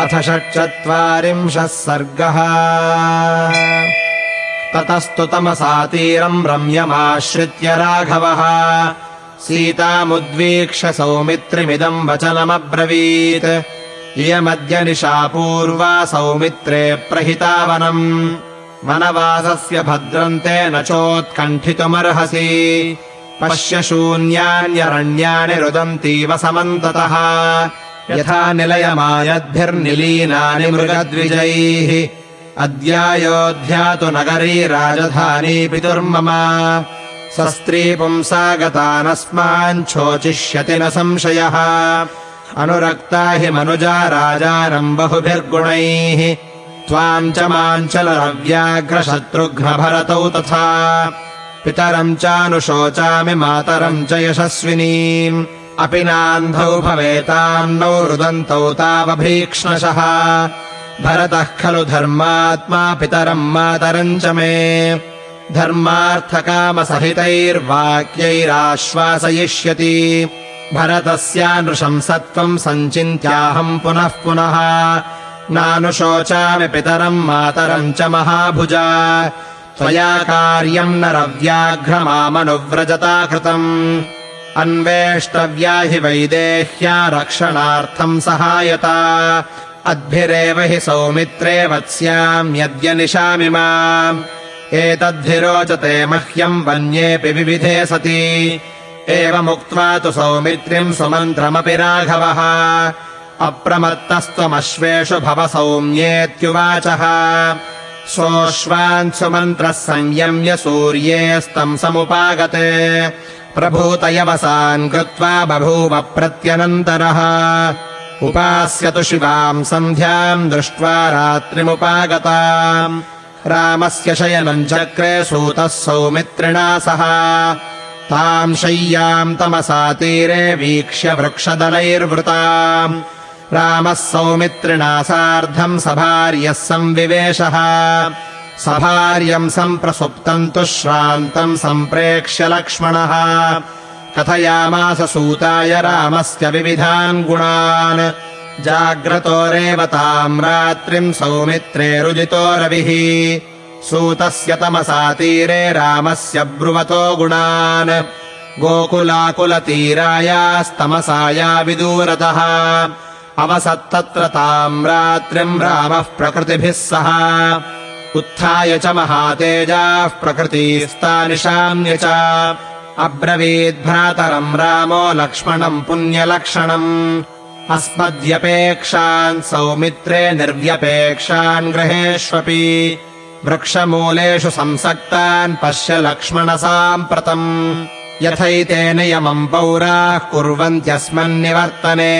अथ षट्चत्वारिंशः सर्गः। ततस्तु तमसातीरम् रम्यमाश्रित्य राघवः। सीतामुद्वीक्ष्य सौमित्रिमिदम् वचनमब्रवीत्। इयमद्य निशा पूर्वा सौमित्रे प्रहितावनम्। वनवासस्य भद्रन्ते न चोत्कण्ठितुमर्हसि। पश्य शून्यान्यरण्यानि रुदन्तीव समन्ततः यथा निलयमायद्भिर्निलीनानि मृगद्विजैः। अद्यायोध्या तु नगरी राजधानी पितुर्मम। स स्त्री पुंसा गतानस्माञ्छोचिष्यति न संशयः। अनुरक्ता हि मनुजा राजानम् बहुभिर्गुणैः। त्वाम् च माञ्चलरव्याघ्रशत्रुघ्नभरतौ तथा। पितरम् चानुशोचामि मातरम् च यशस्विनीम् अपि नान्धौ भवेतान्नौ रुदन्तौ तावभीक्ष्णशः। भरतः खलु धर्मात्मा पितरम् मातरम् च मे। धर्मार्थकामसहितैर्वाक्यैराश्वासयिष्यति। भरतस्यानृशंसत्वम् सञ्चिन्त्याहम् पुनः पुनः। नानुशोचामि पितरम् मातरम् च महाभुजा। त्वया कार्यम् न रव्याघ्रमामनुव्रजता कृतम् अन्वेष्टव्या हि वैदेह्या रक्षणार्थम् सहायता। अद्भिरेव हि सौमित्रे वत्स्याम्यद्य निशामि माम्। एतद्भिरोचते मह्यम् वन्येऽपि विविधे सति। एवमुक्त्वा तु सौमित्रिम् सुमन्त्रमपि राघवः। अप्रमत्तस्त्वमश्वेषु भव सौम्येत्युवाचः सोऽश्वान् सुमन्त्रः संयम्य सूर्येस्तम् समुपागते। प्रभूतयवसान् कृत्वा बभूव प्रत्यनन्तरः। उपास्यतु शिवाम् सन्ध्याम् दृष्ट्वा रात्रिमुपागता रामस्य शयनम् चक्रे सूतः सौमित्रिणा सह। ताम् शय्याम् तमसा तीरे वीक्ष्य वृक्षदलैर्वृताम् रामः सौमित्रिणा सार्धम् सभार्यः संविवेशः। सभार्यम् सम्प्रसुप्तम् तु श्रान्तम् सम्प्रेक्ष्य लक्ष्मणः। कथयामास सूताय रामस्य विविधान् गुणान्। जाग्रतोरेव ताम् रात्रिम् सौमित्रे रुजितो रविः। सूतस्य तमसा तीरे रामस्य ब्रुवतो गुणान्। गोकुलाकुलतीरायास्तमसाया विदूरतः अवसत्तत्र ताम् रात्रिम् रामः प्रकृतिभिः सह। उत्थाय च महातेजाः प्रकृतिस्तानिशाम्य च। अब्रवीद्भ्रातरम् रामो लक्ष्मणम् पुण्यलक्षणम्। अस्मद्यपेक्षान् सौमित्रे निर्व्यपेक्षान् ग्रहेष्वपि वृक्षमूलेषु संसक्तान् पश्य लक्ष्मणसाम्प्रतम् यथैतेन यमम् पौराः कुर्वन्त्यस्मन्निवर्तने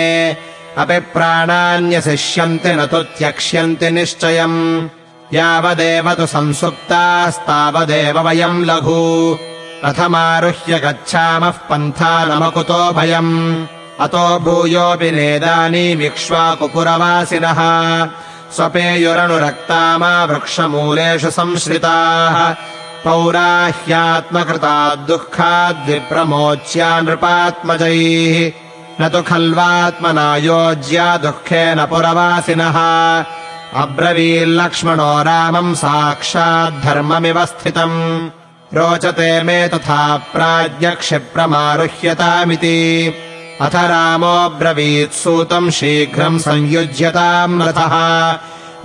अपि प्राणान्यशिष्यन्ति न तु त्यक्ष्यन्ति निश्चयम्। यावदेव तु संसुप्तास्तावदेव वयम् लघु। रथमारुह्य गच्छामः पन्थानमकुतो भयम्। अतो भूयोऽपि नेदानीमिक्ष्वाकुपुरवासिनः स्वपेयुरनुरक्तामा वृक्षमूलेषु संश्रिताः। पौराह्यात्मकृता दुःखाद्विप्रमोच्या नृपात्मजैः न तु खल्वात्मना योज्या दुःखेन पुरवासिनः। अब्रवील्लक्ष्मणो रामम् साक्षाद्धर्ममिव स्थितम्। रोचते मे तथा प्राज्ञक्षिप्रमारुह्यतामिति। अथ रामोऽब्रवीत्सूतम् शीघ्रम् संयुज्यताम् रथः।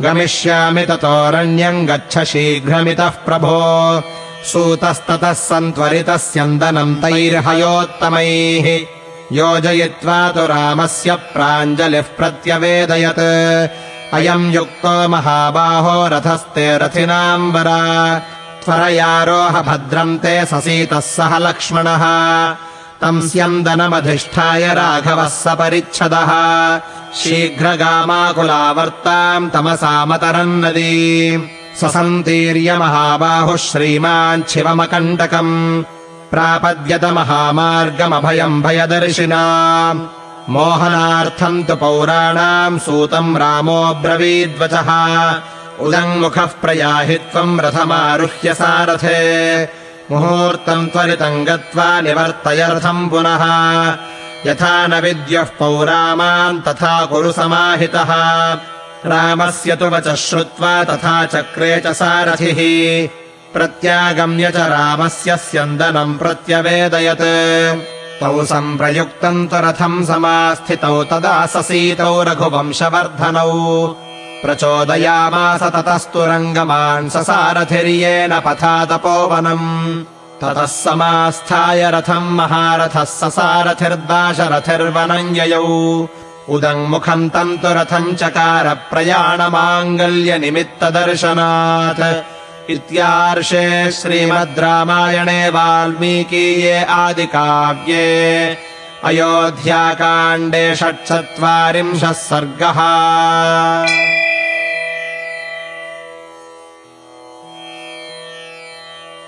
गमिष्यामि ततोरण्यम् गच्छ शीघ्रमितः प्रभो। सूतस्ततः सन्त्वरितः स्यन्दनम् तैर्हयोत्तमैः योजयित्वा तु रामस्य प्राञ्जलिः प्रत्यवेदयत्। अयम् युक्तो महाबाहो रथस्ते रथिनाम् वरा त्वरयारोह भद्रम् ते ससीतः सह लक्ष्मणः। तम् स्यन्दनमधिष्ठाय राघवः सपरिच्छदः शीघ्रगामाकुलावर्ताम् तमसामतरम् नदी। ससन्तीर्य महाबाहुः श्रीमान् शिवमकण्टकम् प्रापद्यत महामार्गमभयम् भयदर्शिना। मोहनार्थम् तु पौराणाम् सूतम् रामोऽब्रवीद्वचः उदङ्मुखः प्रयाहि त्वम् रथमारुह्य सारथे। मुहूर्तम् त्वरितम् गत्वा निवर्तय रथम् पुनः। यथा न विद्युः पौरामान् तथा कुरु समाहितः। रामस्य तु वचः श्रुत्वा तथा चक्रे च सारथिः प्रत्यागम्य च रामस्य स्यन्दनम् प्रत्यवेदयत्। तौ सम्प्रयुक्तम् तु रथम् समास्थितौ तदा ससीतौ रघुवंशवर्धनौ। प्रचोदयामास ततस्तु रङ्गमान् ससारथिर्येण पथा तपोवनम् ततः समास्थाय रथम् महारथः ससारथिर्दाशरथिर्वनम् ययौ उदङ्मुखम् तम् तु रथम् चकार प्रयाणमाङ्गल्यनिमित्तदर्शनात् इत्यार्षे श्रीमद् रामायणे वाल्मीकीये आदिकाव्ये अयोध्याकाण्डे षट्चत्वारिंशः सर्गः